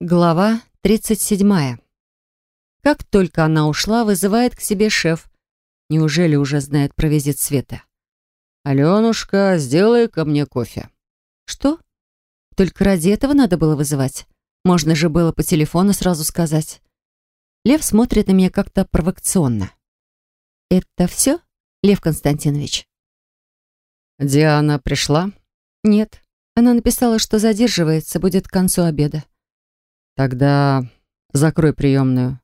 Глава 37. Как только она ушла, вызывает к себе шеф. Неужели уже знает про визит Света? «Аленушка, сделай ко мне кофе». Что? Только ради этого надо было вызывать? Можно же было по телефону сразу сказать. Лев смотрит на меня как-то провокационно. «Это все, Лев Константинович?» «Диана пришла?» «Нет. Она написала, что задерживается, будет к концу обеда». Тогда закрой приемную.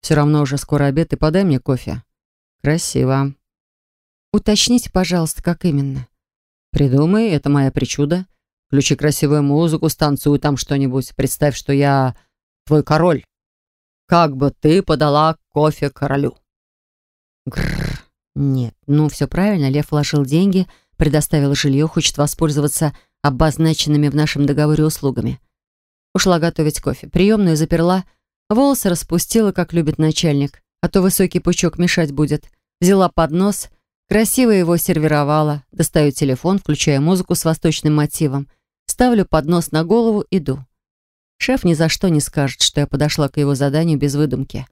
Все равно уже скоро обед и подай мне кофе. Красиво. Уточните, пожалуйста, как именно. Придумай, это моя причуда. Включи красивую музыку, станцуй там что-нибудь. Представь, что я твой король. Как бы ты подала кофе королю? Грррр. Нет, ну все правильно. Лев вложил деньги, предоставил жилье, хочет воспользоваться обозначенными в нашем договоре услугами. Ушла готовить кофе. Приемную заперла. Волосы распустила, как любит начальник. А то высокий пучок мешать будет. Взяла поднос. Красиво его сервировала. Достаю телефон, включаю музыку с восточным мотивом. Ставлю поднос на голову, иду. Шеф ни за что не скажет, что я подошла к его заданию без выдумки.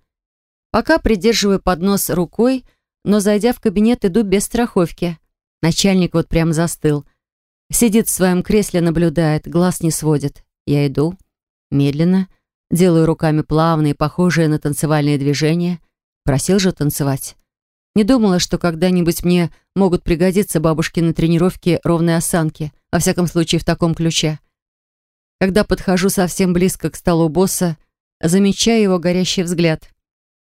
Пока придерживаю поднос рукой, но, зайдя в кабинет, иду без страховки. Начальник вот прям застыл. Сидит в своем кресле, наблюдает, глаз не сводит. Я иду. Медленно, делаю руками плавные, похожие на танцевальные движения. Просил же танцевать. Не думала, что когда-нибудь мне могут пригодиться бабушкины тренировки ровной осанки, во всяком случае в таком ключе. Когда подхожу совсем близко к столу босса, замечаю его горящий взгляд.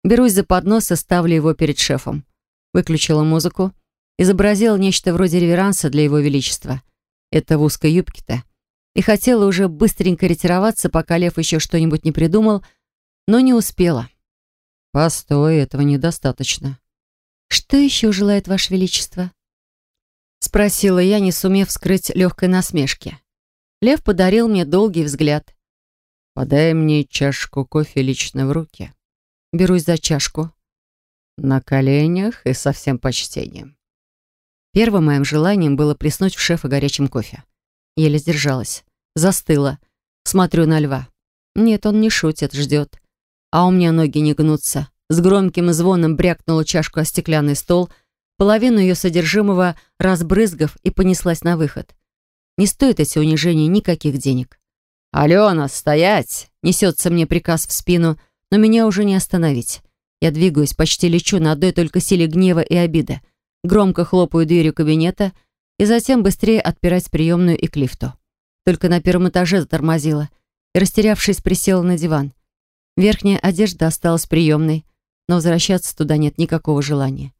Берусь за поднос и ставлю его перед шефом. Выключила музыку, изобразила нечто вроде реверанса для его величества. Это в узкой юбке-то и хотела уже быстренько ретироваться, пока Лев еще что-нибудь не придумал, но не успела. «Постой, этого недостаточно». «Что еще желает Ваше Величество?» Спросила я, не сумев скрыть легкой насмешки. Лев подарил мне долгий взгляд. «Подай мне чашку кофе лично в руки». Берусь за чашку. На коленях и со всем почтением. Первым моим желанием было плеснуть в шефа горячим кофе. Еле сдержалась. Застыла. Смотрю на льва. Нет, он не шутит, ждет. А у меня ноги не гнутся. С громким звоном брякнула чашку о стеклянный стол, половину ее содержимого разбрызгав и понеслась на выход. Не стоит эти унижения никаких денег. «Алена, стоять!» Несется мне приказ в спину, но меня уже не остановить. Я двигаюсь, почти лечу на одной только силе гнева и обиды. Громко хлопаю дверью кабинета и затем быстрее отпирать приемную и к лифту. Только на первом этаже затормозила и, растерявшись, присела на диван. Верхняя одежда осталась приемной, но возвращаться туда нет никакого желания.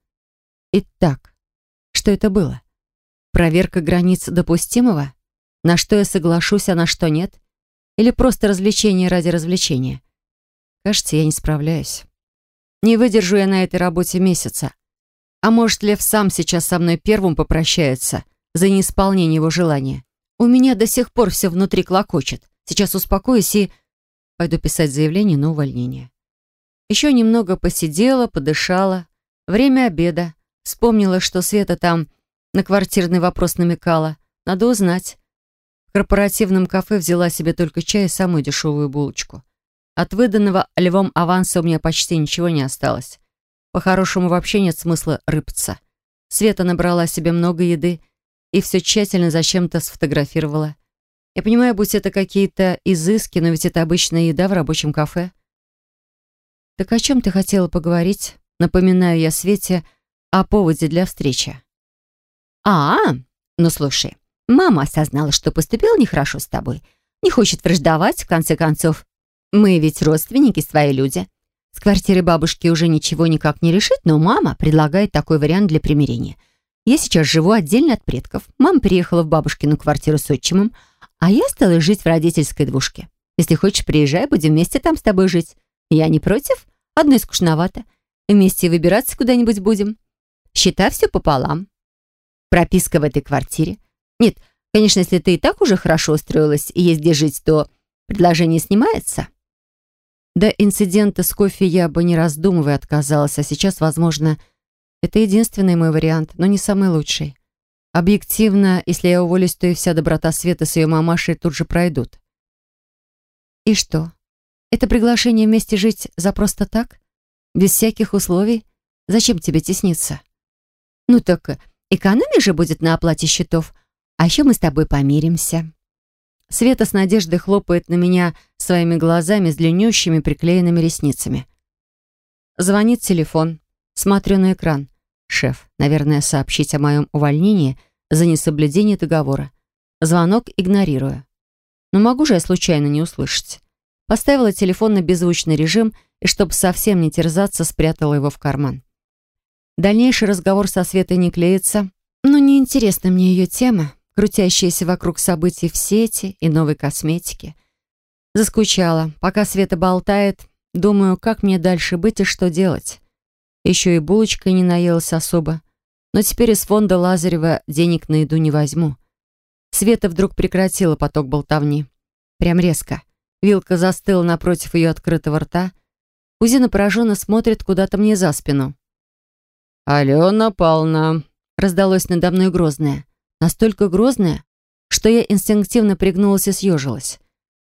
Итак, что это было? Проверка границ допустимого? На что я соглашусь, а на что нет? Или просто развлечение ради развлечения? Кажется, я не справляюсь. Не выдержу я на этой работе месяца. А может, Лев сам сейчас со мной первым попрощается за неисполнение его желания? У меня до сих пор все внутри клокочет. Сейчас успокоюсь и пойду писать заявление на увольнение. Еще немного посидела, подышала. Время обеда. Вспомнила, что Света там на квартирный вопрос намекала. Надо узнать. В корпоративном кафе взяла себе только чай и самую дешевую булочку. От выданного львом аванса у меня почти ничего не осталось. По-хорошему вообще нет смысла рыпаться. Света набрала себе много еды и все тщательно зачем-то сфотографировала. Я понимаю, будь это какие-то изыски, но ведь это обычная еда в рабочем кафе. «Так о чем ты хотела поговорить?» Напоминаю я Свете о поводе для встречи. «А, ну слушай, мама осознала, что поступила нехорошо с тобой. Не хочет враждовать, в конце концов. Мы ведь родственники, свои люди. С квартиры бабушки уже ничего никак не решить, но мама предлагает такой вариант для примирения. Я сейчас живу отдельно от предков. Мама переехала в бабушкину квартиру с отчимом, а я стала жить в родительской двушке. Если хочешь, приезжай, будем вместе там с тобой жить. Я не против. Одной скучновато. Вместе выбираться куда-нибудь будем. Считай все пополам. Прописка в этой квартире. Нет, конечно, если ты и так уже хорошо устроилась и есть где жить, то предложение снимается. До инцидента с кофе я бы не раздумывая отказалась, а сейчас, возможно, это единственный мой вариант, но не самый лучший. Объективно, если я уволюсь, то и вся доброта Светы с ее мамашей тут же пройдут. И что? Это приглашение вместе жить за просто так? Без всяких условий? Зачем тебе тесниться? Ну так экономия же будет на оплате счетов, а еще мы с тобой помиримся. Света с надеждой хлопает на меня своими глазами с длиннющими приклеенными ресницами. Звонит телефон. Смотрю на экран. Шеф, наверное, сообщить о моем увольнении за несоблюдение договора. Звонок игнорирую. Но могу же я случайно не услышать. Поставила телефон на беззвучный режим и, чтобы совсем не терзаться, спрятала его в карман. Дальнейший разговор со Светой не клеится, но неинтересна мне ее тема, крутящаяся вокруг событий в сети и новой косметики. Заскучала. Пока Света болтает, думаю, как мне дальше быть и что делать. Еще и булочкой не наелась особо. Но теперь из фонда Лазарева денег на еду не возьму. Света вдруг прекратила поток болтовни. Прям резко. Вилка застыла напротив ее открытого рта. Кузина пораженно смотрит куда-то мне за спину. «Алена Павловна», — раздалось надо мной грозное. Настолько грозное, что я инстинктивно пригнулась и съежилась.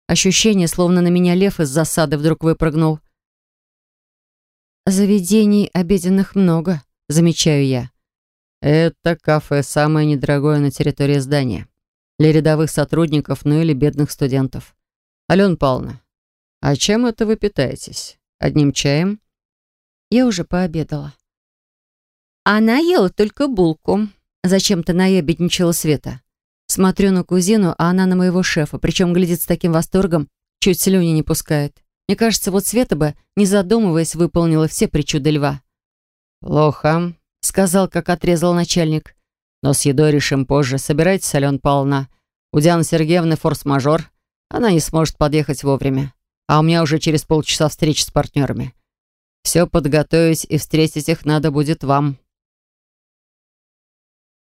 Ощущение, словно на меня лев из засады вдруг выпрыгнул. «Заведений обеденных много», — замечаю я. «Это кафе самое недорогое на территории здания. Для рядовых сотрудников, ну или бедных студентов. Алена Павловна, а чем это вы питаетесь? Одним чаем? Я уже пообедала. Она ела только булку. Зачем-то наябедничала Света. Смотрю на кузину, а она на моего шефа, причем глядит с таким восторгом, чуть слюни не пускает. Мне кажется, вот Света бы, не задумываясь, выполнила все причуды льва. «Плохо», — сказал, как отрезал начальник. «Но с едой решим позже. Собирайтесь, Алена Павловна. У Дианы Сергеевны форс-мажор. Она не сможет подъехать вовремя. А у меня уже через полчаса встреча с партнерами. Все подготовить и встретить их надо будет вам.